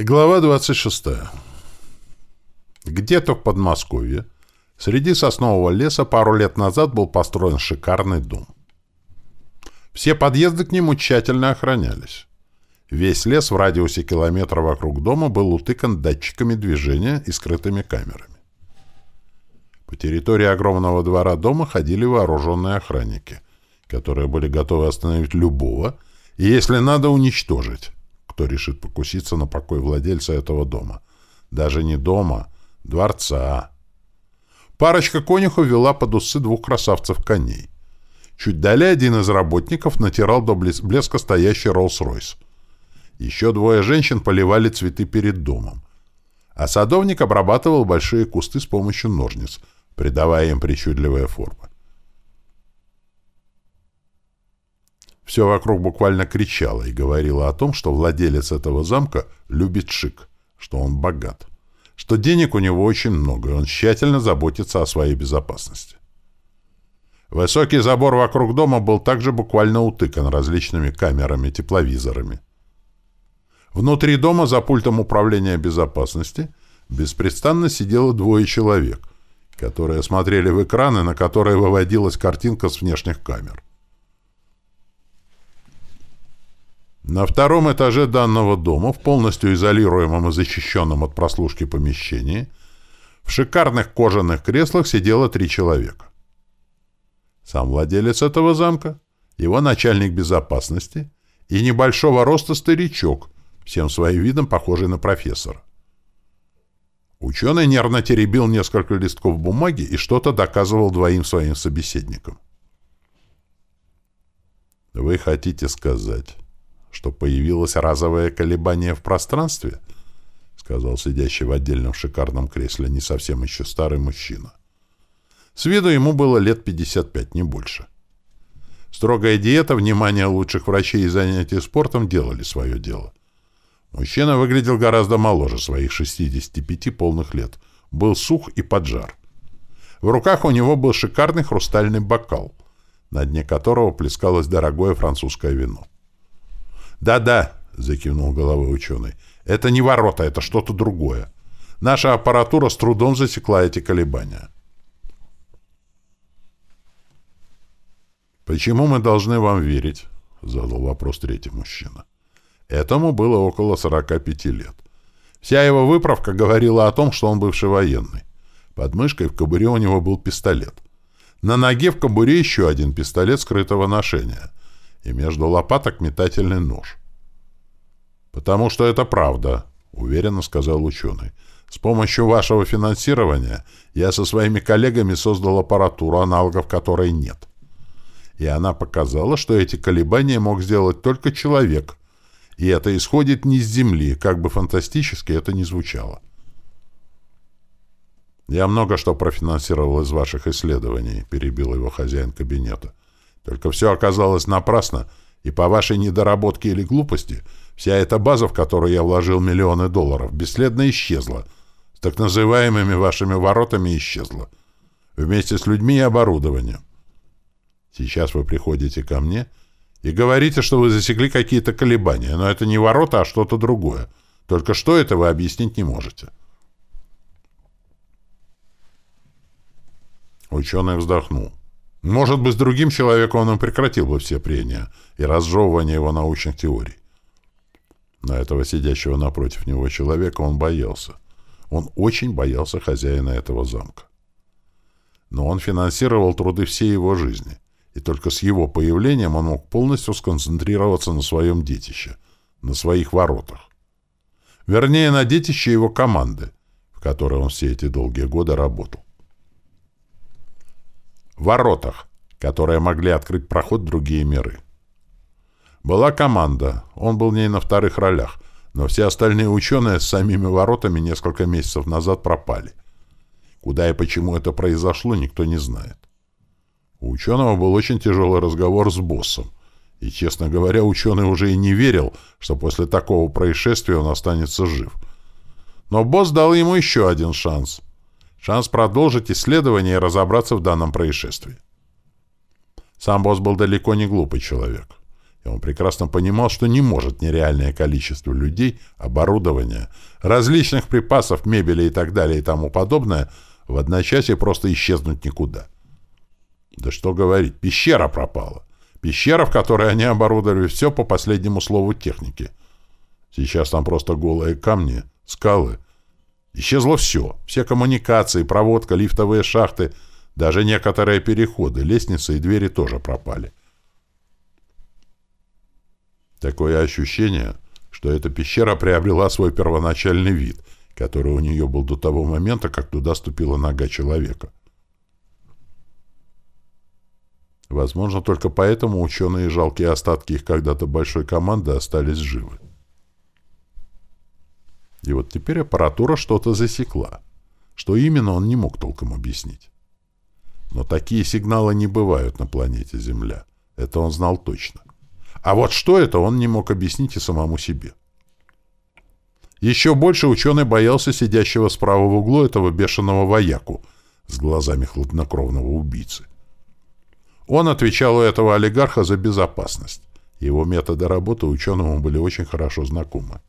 Глава 26. Где-то в Подмосковье, среди соснового леса, пару лет назад был построен шикарный дом. Все подъезды к нему тщательно охранялись. Весь лес в радиусе километра вокруг дома был утыкан датчиками движения и скрытыми камерами. По территории огромного двора дома ходили вооруженные охранники, которые были готовы остановить любого и, если надо, уничтожить кто решит покуситься на покой владельца этого дома. Даже не дома, дворца. Парочка конюхов вела под усы двух красавцев коней. Чуть далее один из работников натирал до блеска стоящий Роллс-Ройс. Еще двое женщин поливали цветы перед домом. А садовник обрабатывал большие кусты с помощью ножниц, придавая им причудливые формы. Все вокруг буквально кричало и говорило о том, что владелец этого замка любит шик, что он богат, что денег у него очень много, и он тщательно заботится о своей безопасности. Высокий забор вокруг дома был также буквально утыкан различными камерами, тепловизорами. Внутри дома за пультом управления безопасности беспрестанно сидело двое человек, которые смотрели в экраны, на которые выводилась картинка с внешних камер. На втором этаже данного дома, в полностью изолируемом и защищенном от прослушки помещении, в шикарных кожаных креслах сидело три человека. Сам владелец этого замка, его начальник безопасности и небольшого роста старичок, всем своим видом похожий на профессора. Ученый нервно теребил несколько листков бумаги и что-то доказывал двоим своим собеседникам. «Вы хотите сказать...» что появилось разовое колебание в пространстве, — сказал сидящий в отдельном шикарном кресле не совсем еще старый мужчина. С виду ему было лет 55, не больше. Строгая диета, внимание лучших врачей и занятия спортом делали свое дело. Мужчина выглядел гораздо моложе своих 65 полных лет, был сух и поджар. В руках у него был шикарный хрустальный бокал, на дне которого плескалось дорогое французское вино. «Да-да», — закивнул головой ученый, — «это не ворота, это что-то другое. Наша аппаратура с трудом засекла эти колебания». «Почему мы должны вам верить?» — задал вопрос третий мужчина. Этому было около 45 лет. Вся его выправка говорила о том, что он бывший военный. Под мышкой в кобуре у него был пистолет. На ноге в кобуре еще один пистолет скрытого ношения и между лопаток метательный нож. «Потому что это правда», — уверенно сказал ученый. «С помощью вашего финансирования я со своими коллегами создал аппаратуру, аналогов которой нет. И она показала, что эти колебания мог сделать только человек, и это исходит не с Земли, как бы фантастически это ни звучало. «Я много что профинансировал из ваших исследований», — перебил его хозяин кабинета. Только все оказалось напрасно, и по вашей недоработке или глупости вся эта база, в которую я вложил миллионы долларов, бесследно исчезла. С так называемыми вашими воротами исчезла. Вместе с людьми и оборудованием. Сейчас вы приходите ко мне и говорите, что вы засекли какие-то колебания, но это не ворота, а что-то другое. Только что это вы объяснить не можете. Ученый вздохнул. Может быть, с другим человеком он прекратил бы все прения и разжевывание его научных теорий. Но этого сидящего напротив него человека он боялся. Он очень боялся хозяина этого замка. Но он финансировал труды всей его жизни, и только с его появлением он мог полностью сконцентрироваться на своем детище, на своих воротах. Вернее, на детище его команды, в которой он все эти долгие годы работал воротах, которые могли открыть проход в другие миры. Была команда, он был в ней на вторых ролях, но все остальные ученые с самими воротами несколько месяцев назад пропали. Куда и почему это произошло, никто не знает. У ученого был очень тяжелый разговор с боссом, и, честно говоря, ученый уже и не верил, что после такого происшествия он останется жив. Но босс дал ему еще один шанс — Шанс продолжить исследование и разобраться в данном происшествии. Сам босс был далеко не глупый человек. И он прекрасно понимал, что не может нереальное количество людей, оборудования, различных припасов, мебели и так далее и тому подобное в одночасье просто исчезнуть никуда. Да что говорить, пещера пропала. Пещера, в которой они оборудовали все по последнему слову техники. Сейчас там просто голые камни, скалы. Исчезло все. Все коммуникации, проводка, лифтовые шахты, даже некоторые переходы, лестницы и двери тоже пропали. Такое ощущение, что эта пещера приобрела свой первоначальный вид, который у нее был до того момента, как туда ступила нога человека. Возможно, только поэтому ученые и жалкие остатки их когда-то большой команды остались живы. И вот теперь аппаратура что-то засекла. Что именно, он не мог толком объяснить. Но такие сигналы не бывают на планете Земля. Это он знал точно. А вот что это, он не мог объяснить и самому себе. Еще больше ученый боялся сидящего справа в углу этого бешеного вояку с глазами хладнокровного убийцы. Он отвечал у этого олигарха за безопасность. Его методы работы ученому были очень хорошо знакомы.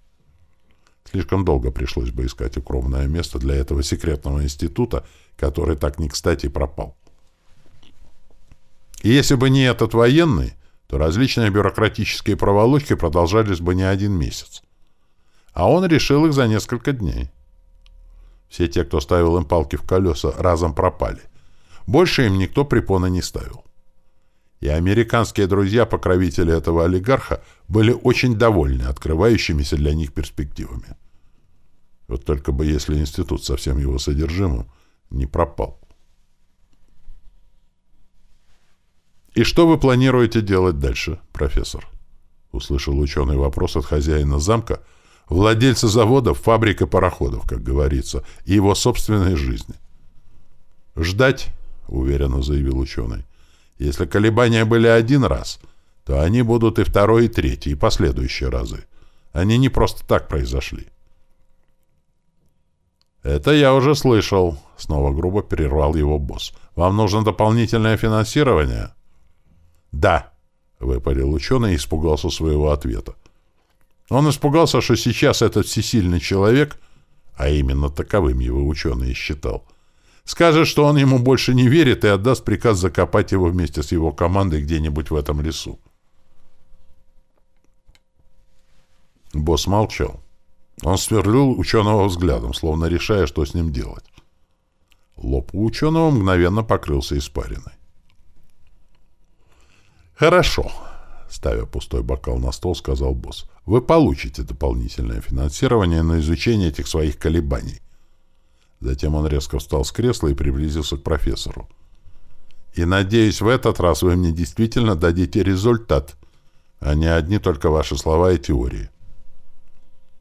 Слишком долго пришлось бы искать укромное место для этого секретного института, который так не кстати пропал. И если бы не этот военный, то различные бюрократические проволочки продолжались бы не один месяц. А он решил их за несколько дней. Все те, кто ставил им палки в колеса, разом пропали. Больше им никто препоны не ставил. И американские друзья-покровители этого олигарха были очень довольны открывающимися для них перспективами. Вот только бы если институт со всем его содержимым не пропал. «И что вы планируете делать дальше, профессор?» — услышал ученый вопрос от хозяина замка, владельца заводов, фабрик пароходов, как говорится, и его собственной жизни. «Ждать», — уверенно заявил ученый. Если колебания были один раз, то они будут и второй, и третий, и последующие разы. Они не просто так произошли. «Это я уже слышал», — снова грубо перервал его босс. «Вам нужно дополнительное финансирование?» «Да», — выпалил ученый и испугался своего ответа. Он испугался, что сейчас этот всесильный человек, а именно таковым его ученый считал, — Скажет, что он ему больше не верит и отдаст приказ закопать его вместе с его командой где-нибудь в этом лесу. Босс молчал. Он сверлил ученого взглядом, словно решая, что с ним делать. Лоб у ученого мгновенно покрылся испариной. «Хорошо», — ставя пустой бокал на стол, сказал босс. «Вы получите дополнительное финансирование на изучение этих своих колебаний. Затем он резко встал с кресла и приблизился к профессору. «И надеюсь, в этот раз вы мне действительно дадите результат, а не одни только ваши слова и теории.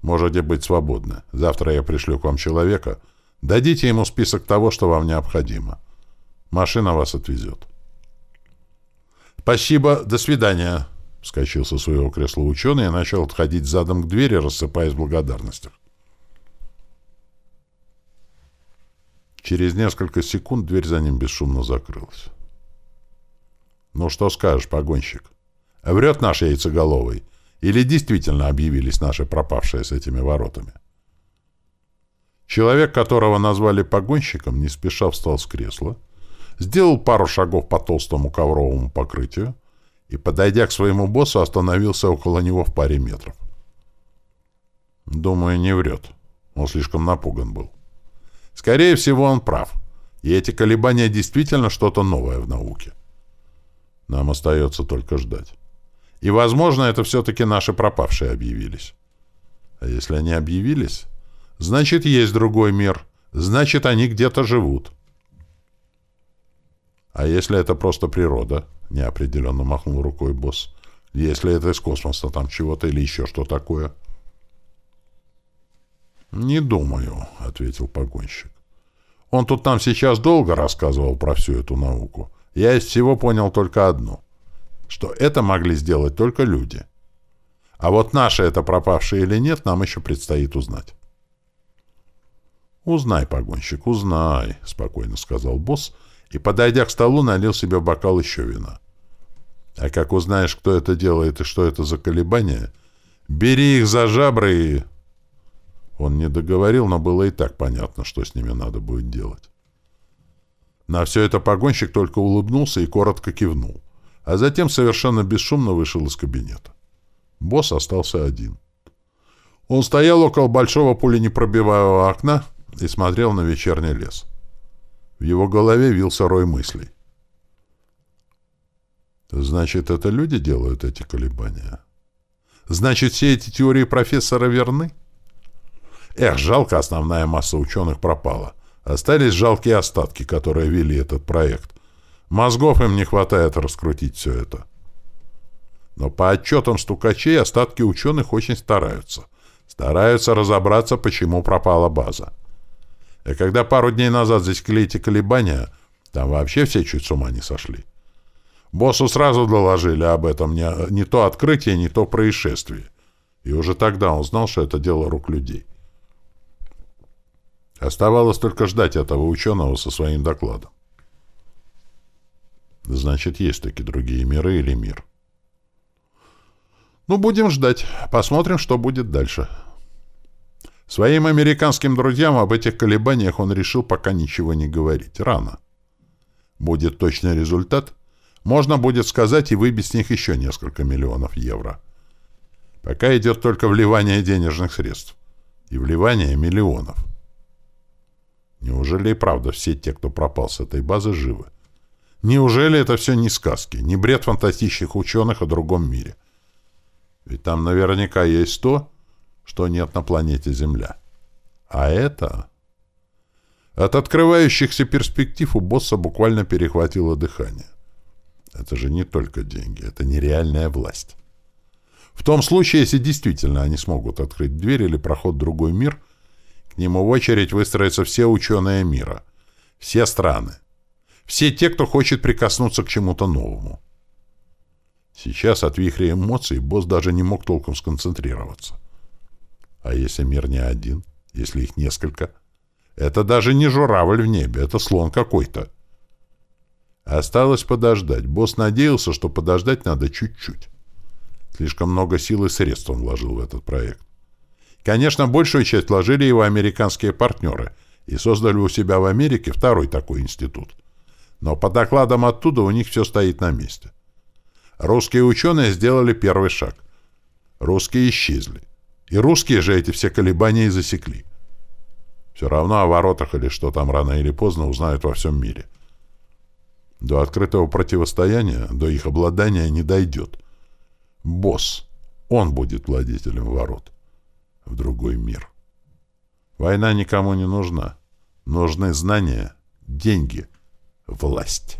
Можете быть свободны. Завтра я пришлю к вам человека. Дадите ему список того, что вам необходимо. Машина вас отвезет». «Спасибо. До свидания», — вскочил со своего кресла ученый и начал отходить задом к двери, рассыпаясь в благодарностях. Через несколько секунд дверь за ним бесшумно закрылась. «Ну что скажешь, погонщик? Врет наш яйцеголовый? Или действительно объявились наши пропавшие с этими воротами?» Человек, которого назвали погонщиком, не спеша встал с кресла, сделал пару шагов по толстому ковровому покрытию и, подойдя к своему боссу, остановился около него в паре метров. Думаю, не врет. Он слишком напуган был. Скорее всего, он прав. И эти колебания действительно что-то новое в науке. Нам остается только ждать. И, возможно, это все-таки наши пропавшие объявились. А если они объявились, значит, есть другой мир. Значит, они где-то живут. А если это просто природа? Неопределенно махнул рукой босс. Если это из космоса там чего-то или еще что такое? — «Не думаю», — ответил погонщик. «Он тут нам сейчас долго рассказывал про всю эту науку. Я из всего понял только одно, что это могли сделать только люди. А вот наши это пропавшие или нет, нам еще предстоит узнать». «Узнай, погонщик, узнай», — спокойно сказал босс, и, подойдя к столу, налил себе бокал еще вина. А как узнаешь, кто это делает и что это за колебания, бери их за жабры и... Он не договорил, но было и так понятно, что с ними надо будет делать. На все это погонщик только улыбнулся и коротко кивнул, а затем совершенно бесшумно вышел из кабинета. Босс остался один. Он стоял около большого пуленепробиваемого окна и смотрел на вечерний лес. В его голове вился рой мыслей. Значит, это люди делают эти колебания? Значит, все эти теории профессора верны? Эх, жалко, основная масса ученых пропала. Остались жалкие остатки, которые вели этот проект. Мозгов им не хватает раскрутить все это. Но по отчетам стукачей остатки ученых очень стараются. Стараются разобраться, почему пропала база. И когда пару дней назад засекли эти колебания, там вообще все чуть с ума не сошли. Боссу сразу доложили об этом не, не то открытие, не то происшествие. И уже тогда он знал, что это дело рук людей. Оставалось только ждать этого ученого со своим докладом. Значит, есть таки другие миры или мир. Ну, будем ждать. Посмотрим, что будет дальше. Своим американским друзьям об этих колебаниях он решил пока ничего не говорить. Рано. Будет точный результат, можно будет сказать и выбить с них еще несколько миллионов евро. Пока идет только вливание денежных средств. И вливание миллионов. Неужели и правда все те, кто пропал с этой базы, живы? Неужели это все не сказки, не бред фантастических ученых о другом мире? Ведь там наверняка есть то, что нет на планете Земля. А это... От открывающихся перспектив у босса буквально перехватило дыхание. Это же не только деньги, это нереальная власть. В том случае, если действительно они смогут открыть дверь или проход в другой мир, нему в очередь выстроятся все ученые мира, все страны, все те, кто хочет прикоснуться к чему-то новому. Сейчас от вихря эмоций босс даже не мог толком сконцентрироваться. А если мир не один, если их несколько? Это даже не журавль в небе, это слон какой-то. Осталось подождать. Босс надеялся, что подождать надо чуть-чуть. Слишком много сил и средств он вложил в этот проект. Конечно, большую часть вложили его американские партнеры и создали у себя в Америке второй такой институт. Но по докладам оттуда у них все стоит на месте. Русские ученые сделали первый шаг. Русские исчезли. И русские же эти все колебания засекли. Все равно о воротах или что там рано или поздно узнают во всем мире. — до открытого противостояния, до их обладания не дойдет. Босс, он будет владетелем ворот в другой мир. Война никому не нужна. Нужны знания, деньги, власть.